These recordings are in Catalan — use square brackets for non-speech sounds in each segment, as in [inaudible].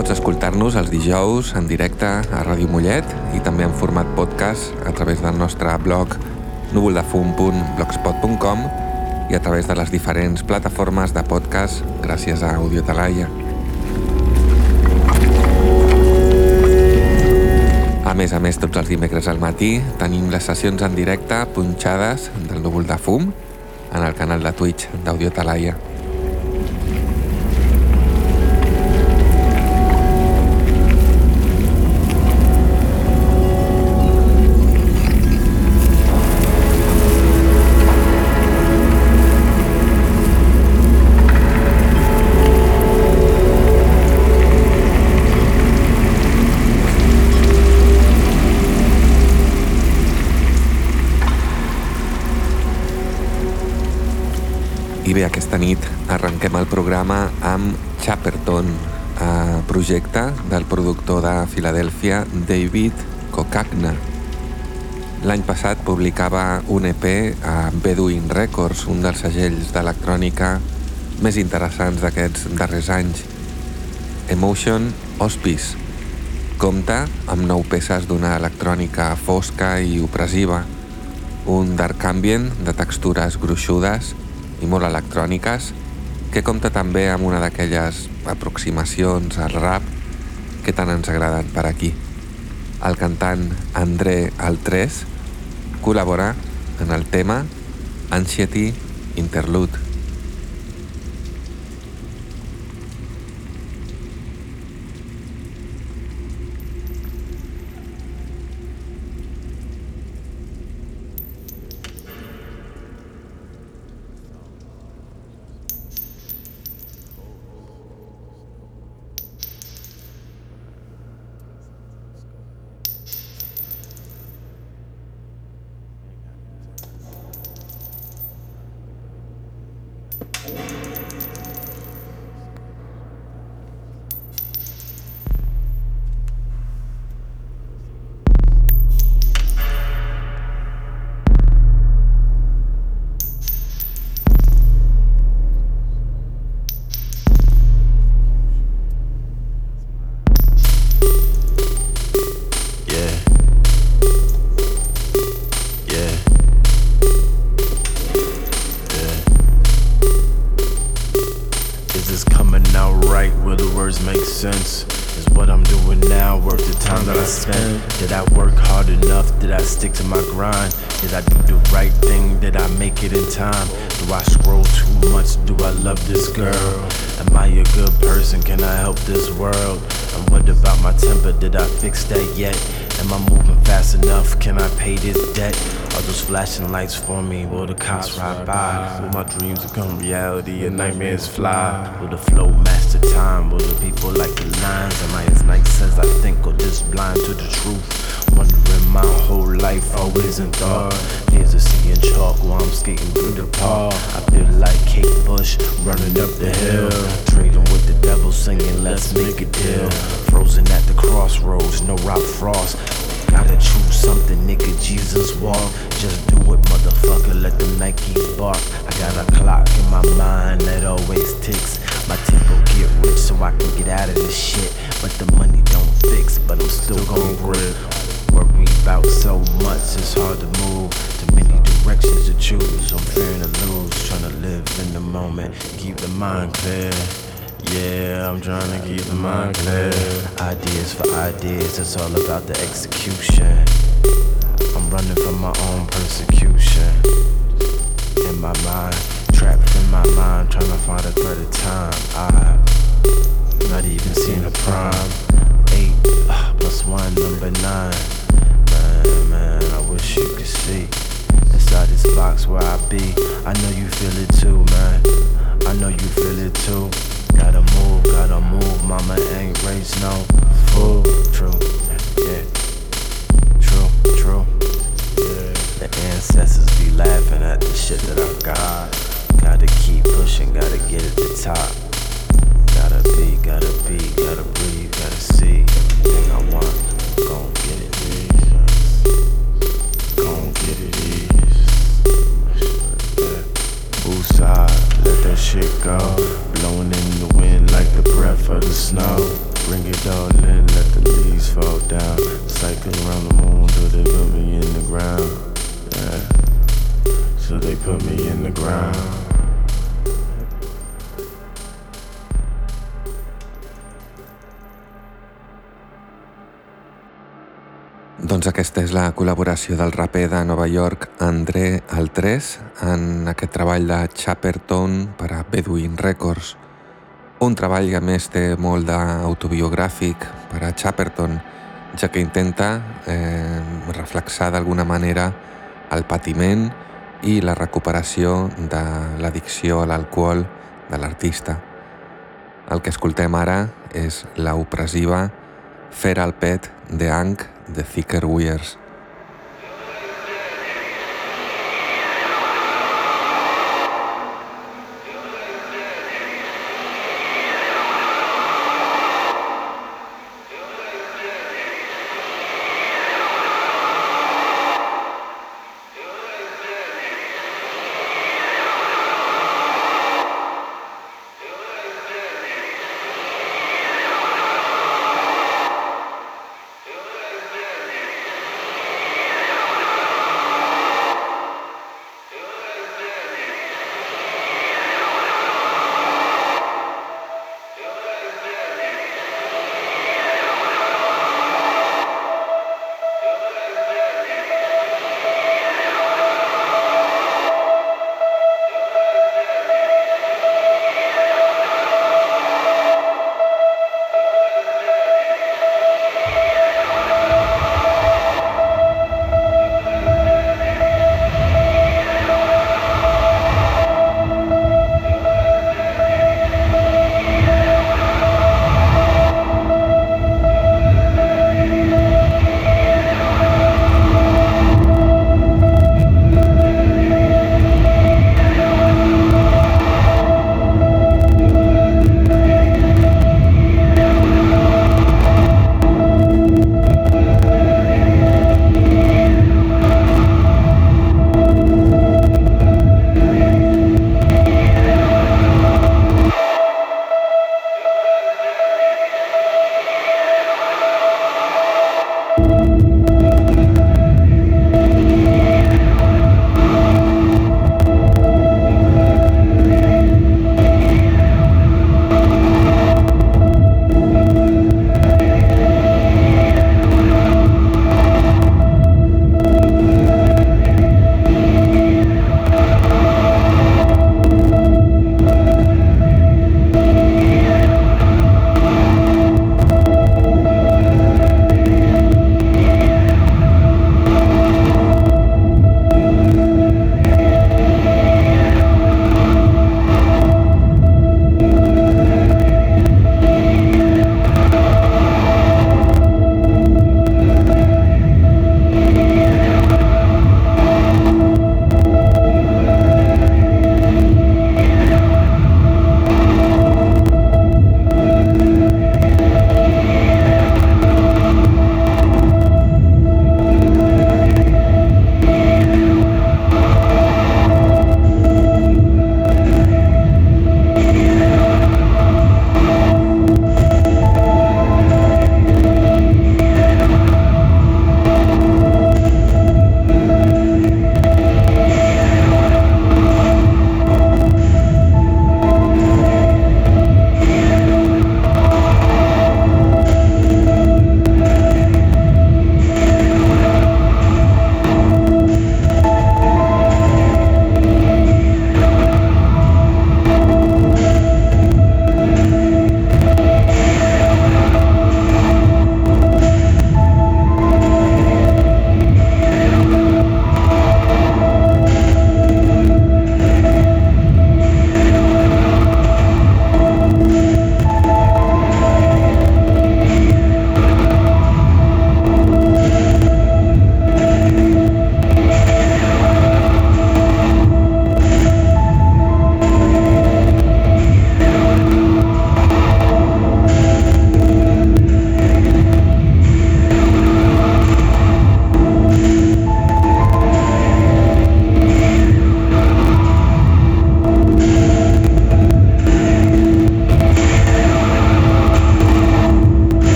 Pots escoltar-nos els dijous en directe a Ràdio Mollet i també en format podcast a través del nostre blog núvoldefum.blogspot.com i a través de les diferents plataformes de podcast gràcies a Audio Talaia. A més a més, tots els dimecres al matí tenim les sessions en directe punxades del núvol de fum en el canal de Twitch d'Audio Talaia. I bé, aquesta nit arrenquem el programa amb Chapperton, eh, projecte del productor de Filadèlfia David Kokakna. L'any passat publicava un EP a Bedouin Records, un dels segells d'electrònica més interessants d'aquests darrers anys. Emotion Hospice. Compta amb nou peces d'una electrònica fosca i opressiva, un dark ambient de textures gruixudes i molt electròniques, que compta també amb una d'aquelles aproximacions al rap que tant ens agraden per aquí. El cantant André Altres col·labora en el tema Anxiety Interlude. For me? Will the cops ride by? Will my dreams become reality and nightmares fly? Will the flow master time? Will the people like the lines? Am I as nice as I think or just blind to the truth? Wondering my whole life, always in thought. Here's a sea chalk while I'm skating through the park. I feel like Kate Bush running up the hill. Trading with the devil, singing, let's make a deal. Frozen at the crossroads, no Rob Frost. Gotta choose something, nigga, Jesus walk. Just do it, motherfucker, let the Nikes bark. I got a clock in my mind that always ticks. My tempo get rich so I can get out of this shit. But the money don't fix, but I'm still gon' grip. Worry about so much, it's hard to move. Too many directions to choose, I'm fearing to lose. Trying to live in the moment, keep the mind clear. Yeah, I'm trying to keep the mind clear. Ideas for ideas, it's all about the execution. I'm running from my own persecution. In my mind, trapped in my mind, trying to find a better time. I not even seen a prime. Eight uh, plus one, number nine. Man, man, I wish you could see inside this box where I be. I know you feel it too, man. I know you feel it too. Gotta move, gotta move. Mama ain't raised no fool. True, yeah. True. Yeah. The ancestors be laughing at the shit that I got. Gotta keep pushing, gotta get at the top. Gotta be, gotta be, gotta breathe, gotta see everything I want. Gon' get it. Gon' get it, ease. Woosah, let that shit go. Blowing in the wind like the breath of the snow. Bring it all in, let the leaves fall down. Cycle around the moon till they put me in the ground. Yeah. So they put me in the ground. Doncs aquesta és la col·laboració del raper de Nova York André Altres en aquest treball de Chapperton per a Bedouin Records. Un treball que a més té molt d'autobiogràfic per a Chapperton, ja que intenta eh, reflexar d'alguna manera el patiment i la recuperació de l'addicció a l'alcohol de l'artista. El que escoltem ara és la opressiva Feral Pet de Hank The Thicker Wears.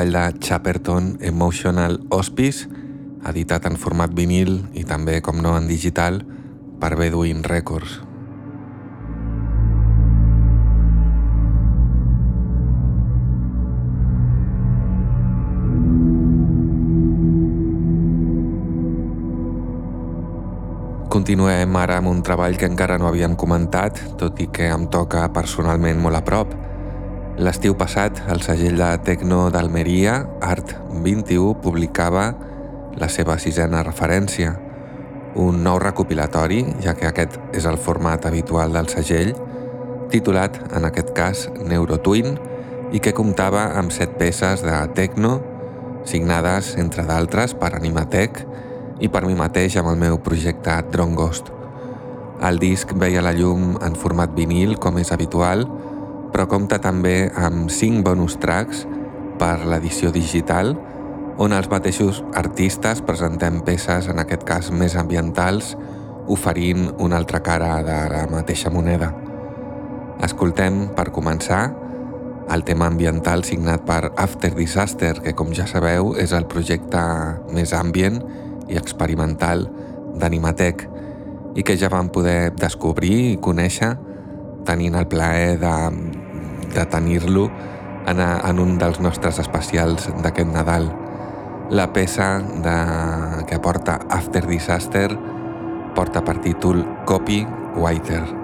Treball de Chapperton Emotional Hospice, editat en format vinil i també, com no, en digital, per Bedouin Records. Continuem ara amb un treball que encara no havíem comentat, tot i que em toca personalment molt a prop. L'estiu passat, el segell de Tecno d'Almeria, Art 21, publicava la seva sisena referència, un nou recopilatori, ja que aquest és el format habitual del segell, titulat, en aquest cas, Neurotwin, i que comptava amb set peces de Tecno, signades, entre d'altres, per Animatec, i per mi mateix amb el meu projecte Drone Ghost. El disc veia la llum en format vinil, com és habitual, però compta també amb 5 bonus tracks per l'edició digital, on els mateixos artistes presentem peces, en aquest cas més ambientals, oferint una altra cara de la mateixa moneda. Escoltem, per començar, el tema ambiental signat per After Disaster, que com ja sabeu és el projecte més ambient i experimental d'Animatec i que ja vam poder descobrir i conèixer tenint el plaer de, de tenir-lo en, en un dels nostres especials d'aquest Nadal. La peça de, que porta After Disaster porta per títol Copy Whiter.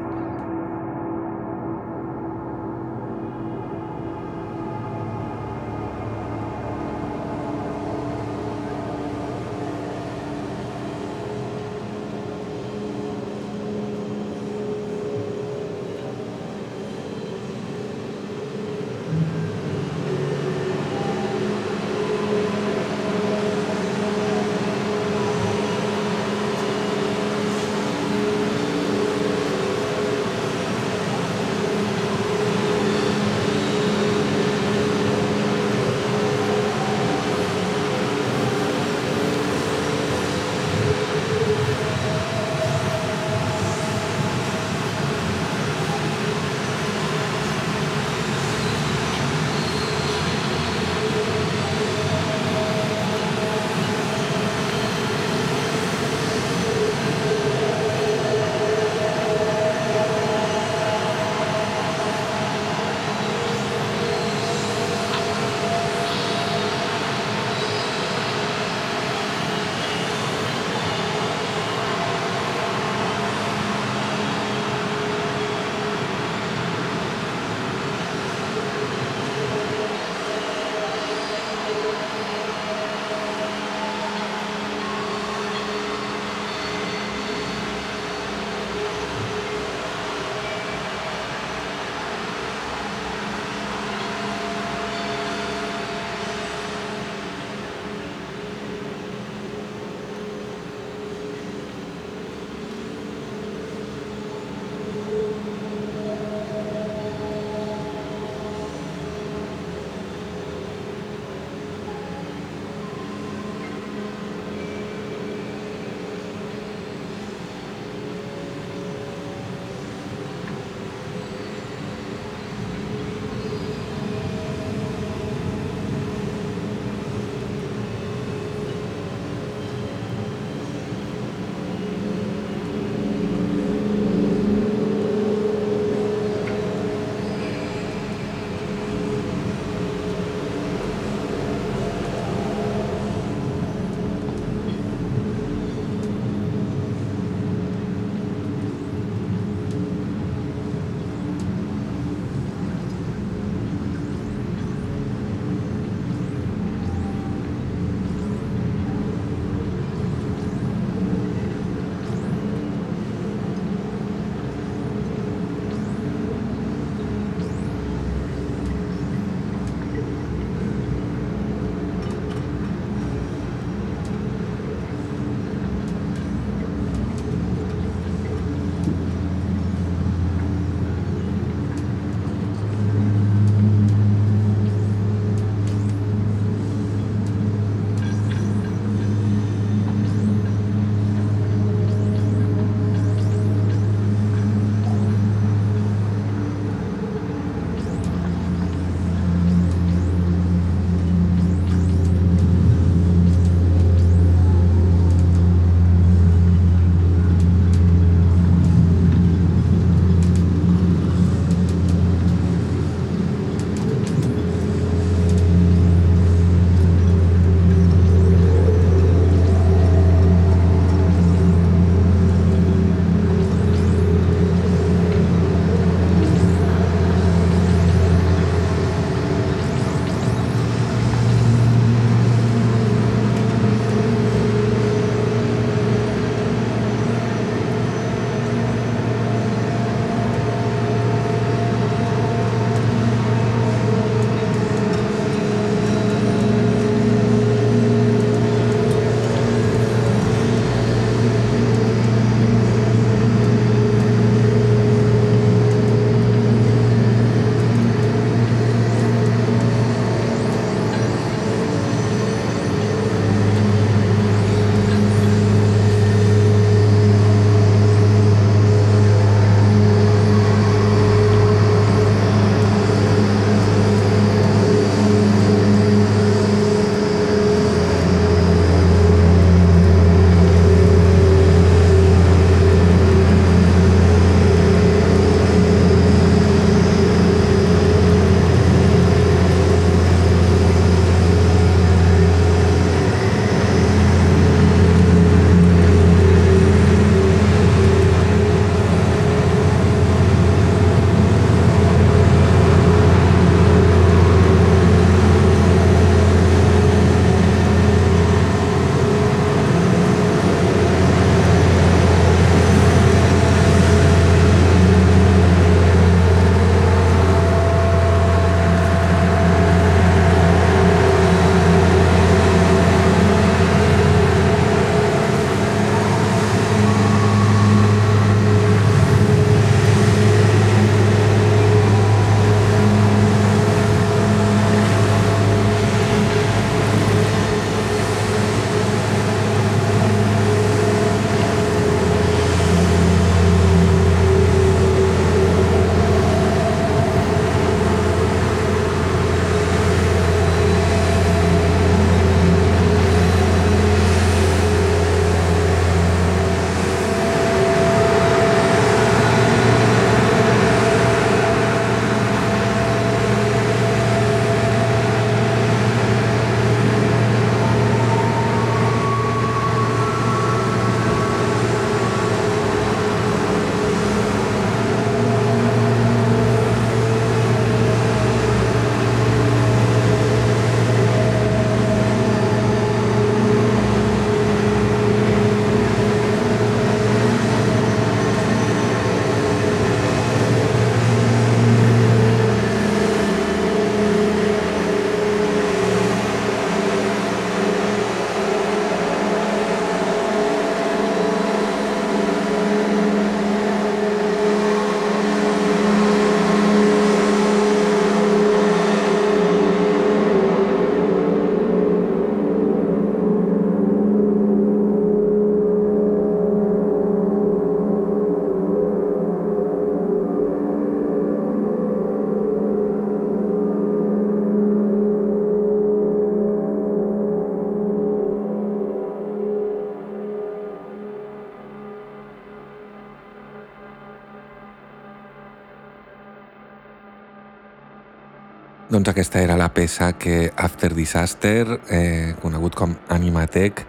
Doncs aquesta era la peça que After Disaster, eh, conegut com Animatec,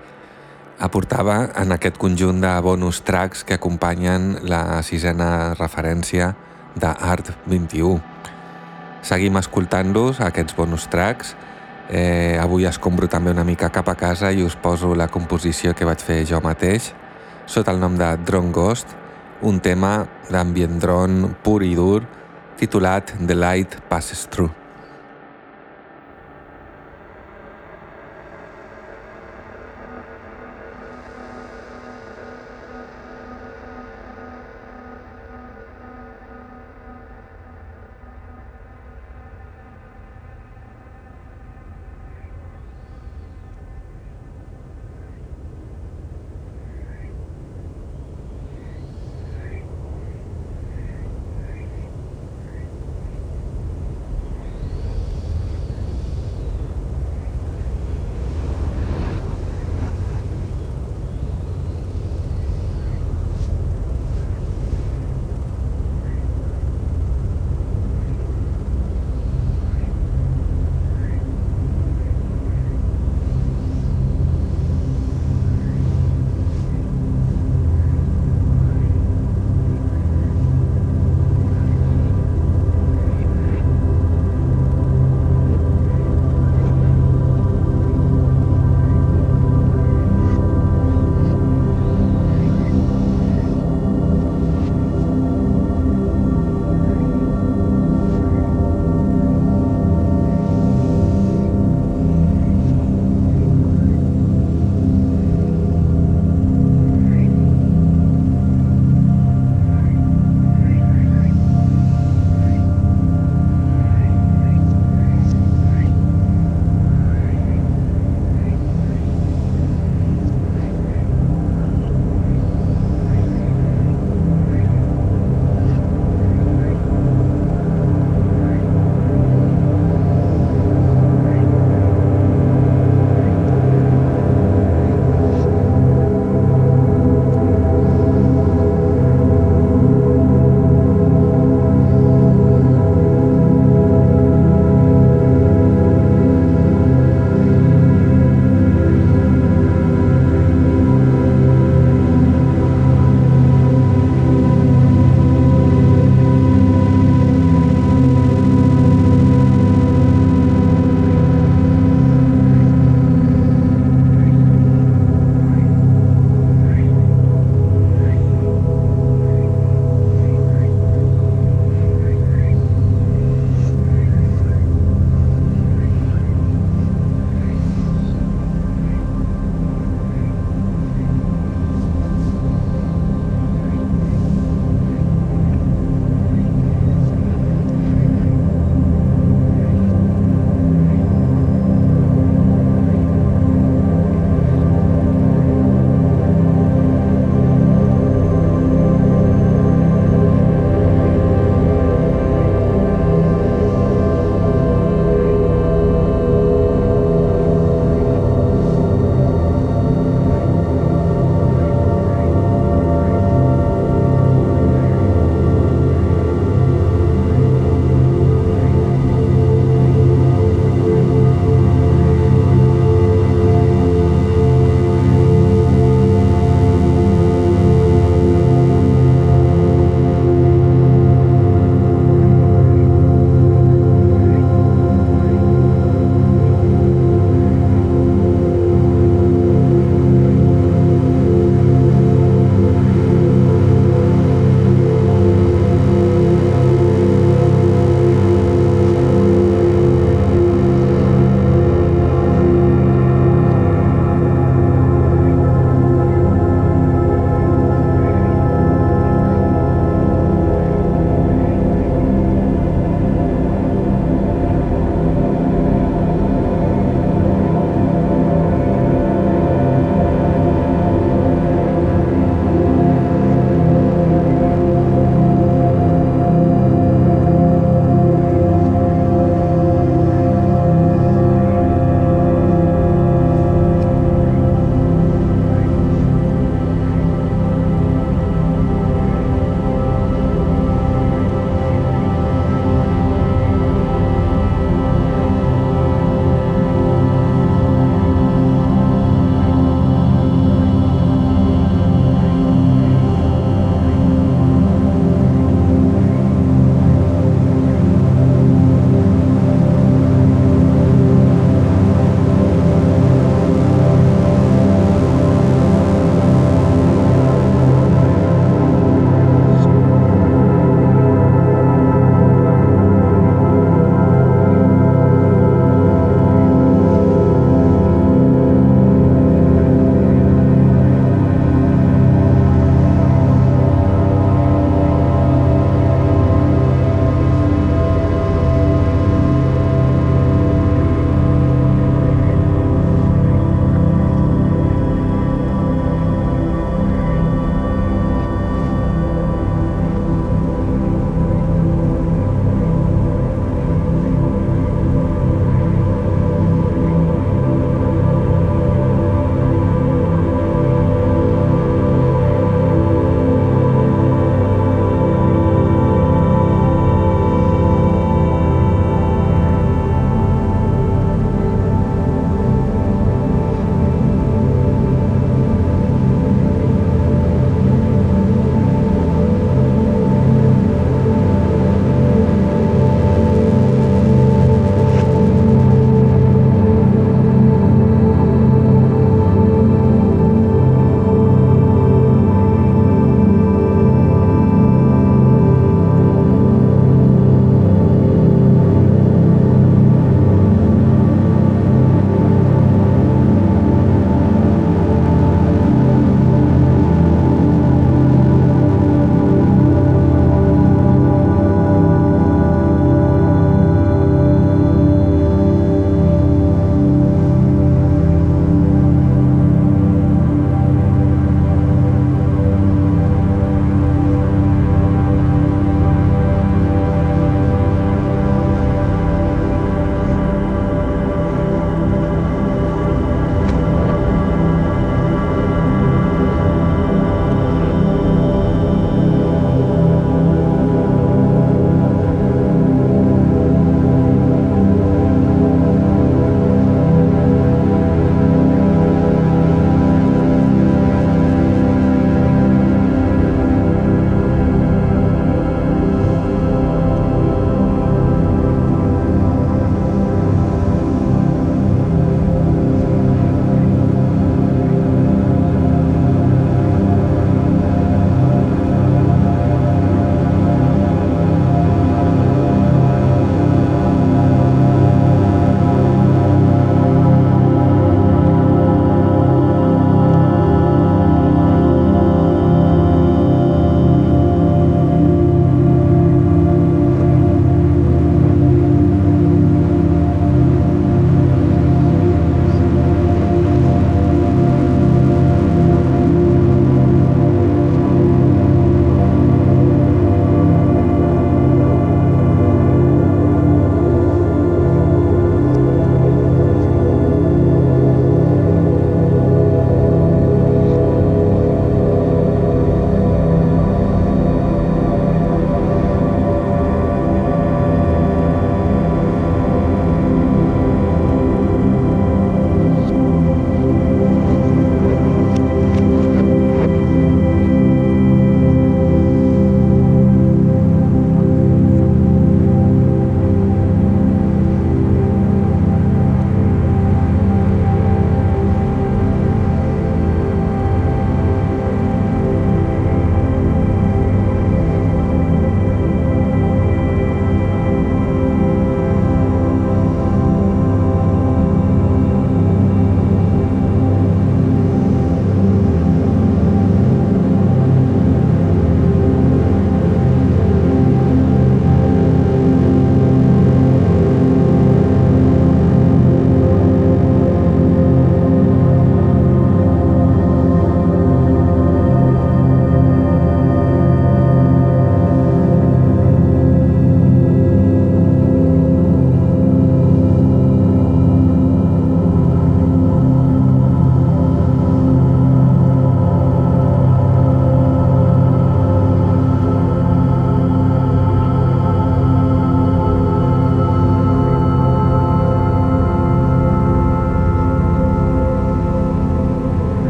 aportava en aquest conjunt de bonus tracks que acompanyen la sisena referència d'Art 21. Seguim escoltant-los, aquests bonus tracks. Eh, avui escombro també una mica cap a casa i us poso la composició que vaig fer jo mateix, sota el nom de Drone Ghost, un tema d'ambient drone pur i dur titulat The Light Passes Through.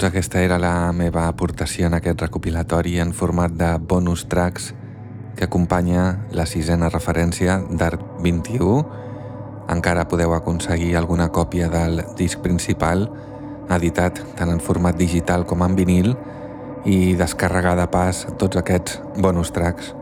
Doncs aquesta era la meva aportació en aquest recopilatori en format de bonus tracks que acompanya la sisena referència d'Art 21. Encara podeu aconseguir alguna còpia del disc principal, editat tant en format digital com en vinil, i descarregar de pas tots aquests bonus tracks.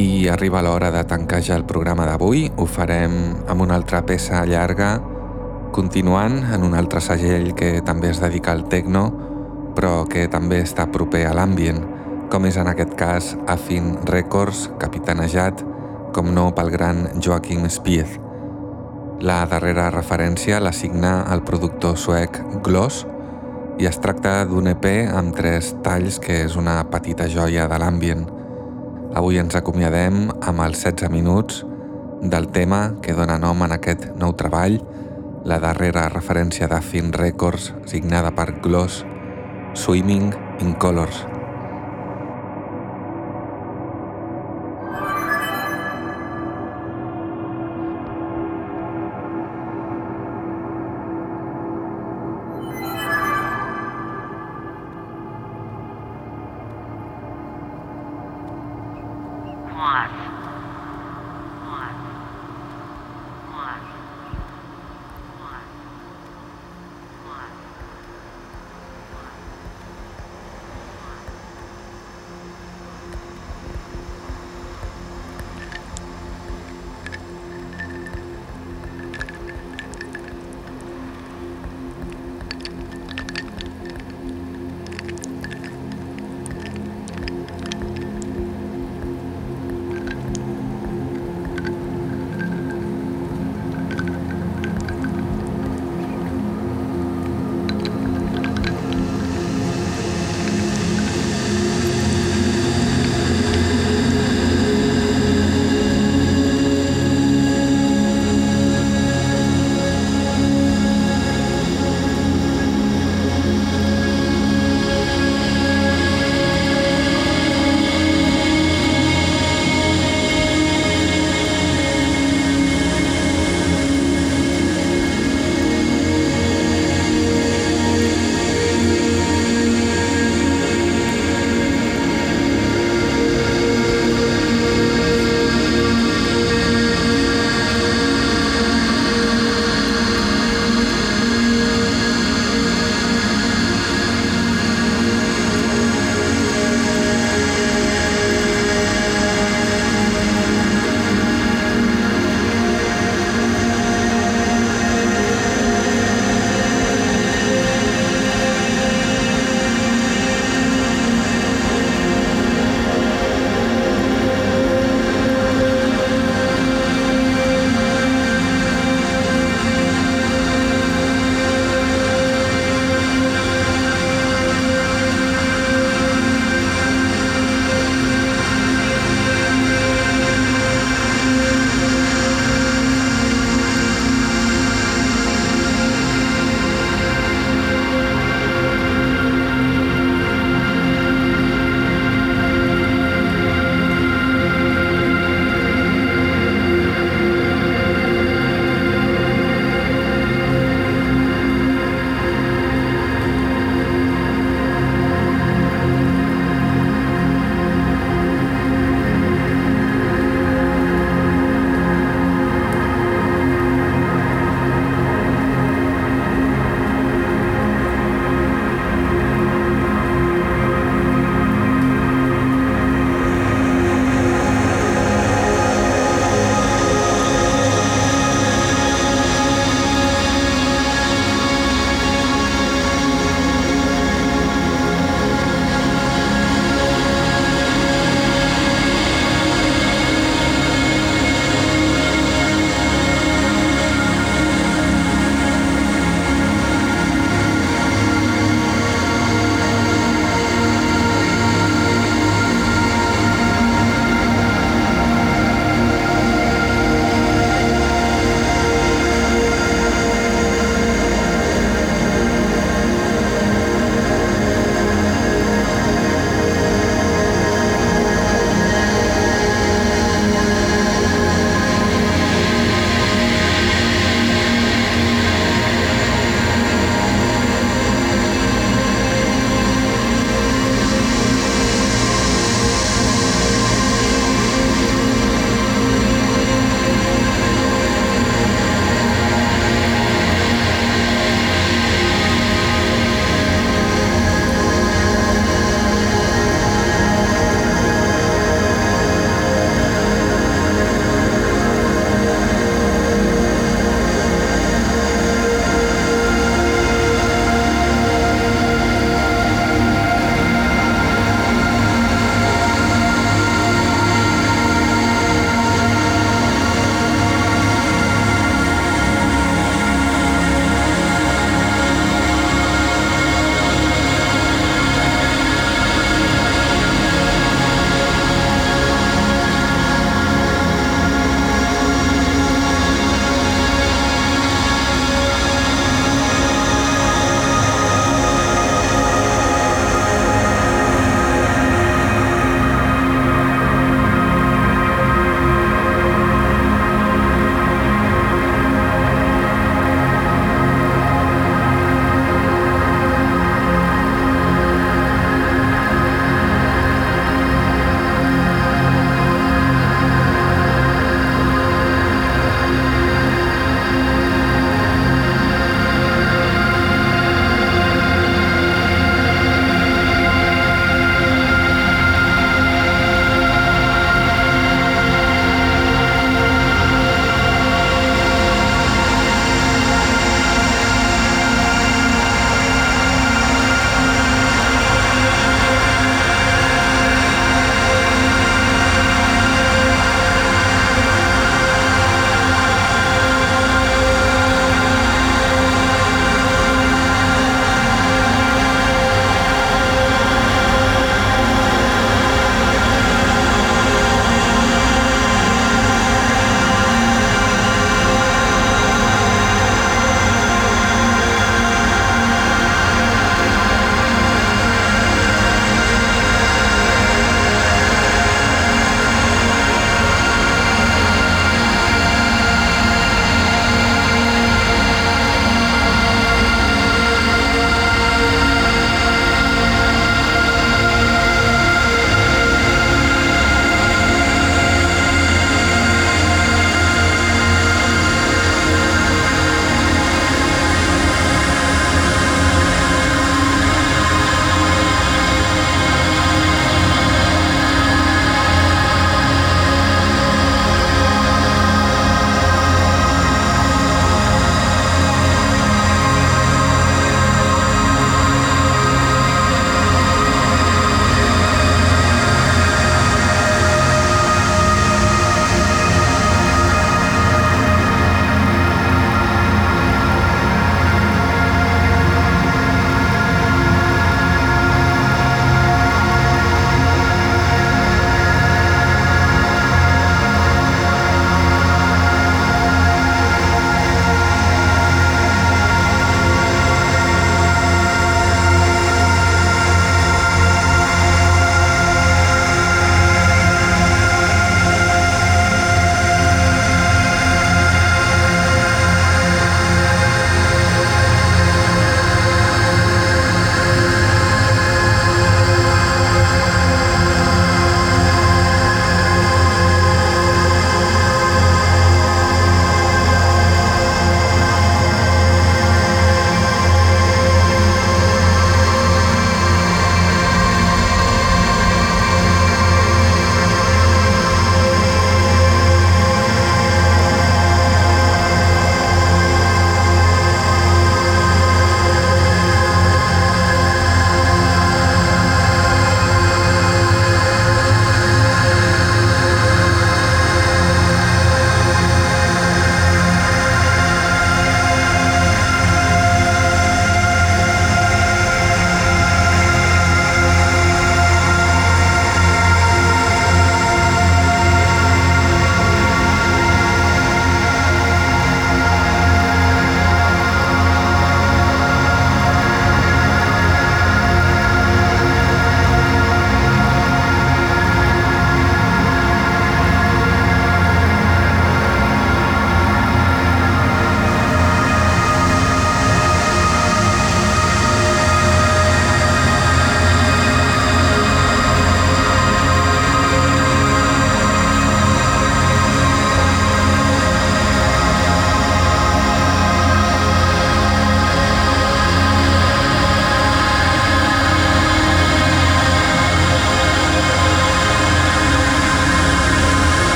I arriba l'hora de tancar ja el programa d'avui. Ho farem amb una altra peça llarga, continuant en un altre segell que també es dedica al techno, però que també està proper a l'ambient, com és en aquest cas Affin Records, capitanejat, com no pel gran Joachim Spieth. La darrera referència la signa el productor suec Gloss i es tracta d'un EP amb tres talls que és una petita joia de l'ambient. Avui ens acomiadem amb els 16 minuts del tema que dona nom en aquest nou treball, la darrera referència de Fin Records signada per Gloss, Swimming in Colors.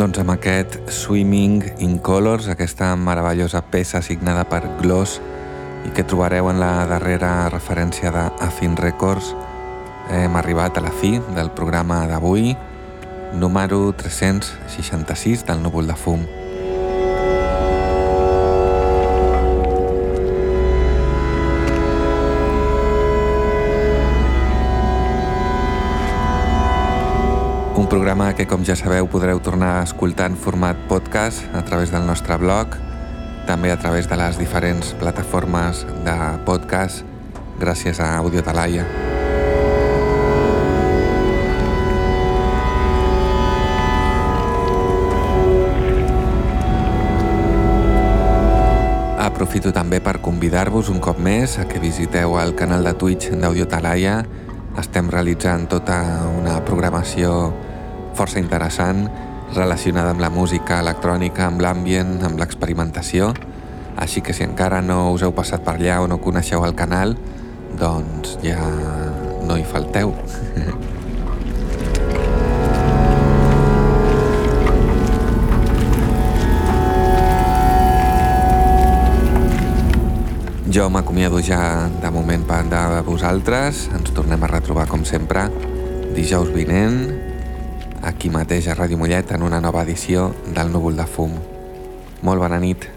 Doncs amb aquest Swimming in Colors, aquesta meravellosa peça signada per Gloss i que trobareu en la darrera referència d'Afin Records, hem arribat a la fi del programa d'avui, número 366 del Núvol de Fum. Programa que, com ja sabeu, podreu tornar a escoltar en format podcast a través del nostre blog, també a través de les diferents plataformes de podcast gràcies a Audio Talaia. Aprofito també per convidar-vos un cop més a que visiteu el canal de Twitch d'Audio Talaia. Estem realitzant tota una programació força interessant relacionada amb la música electrònica, amb l'ambient, amb l'experimentació. Així que si encara no us heu passat per allà o no coneixeu el canal, doncs ja no hi falteu. [laughs] Jo m'acomiado ja de moment de vosaltres. Ens tornem a retrobar com sempre dijous vinent aquí mateix a Ràdio Mollet en una nova edició del Núvol de Fum. Molt bona nit.